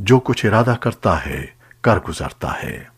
जो कुछ इरादा करता है कर गुजरता है।